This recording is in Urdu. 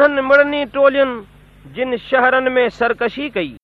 انہن مڑنی ٹولین جن شہرن میں سرکشی کئی۔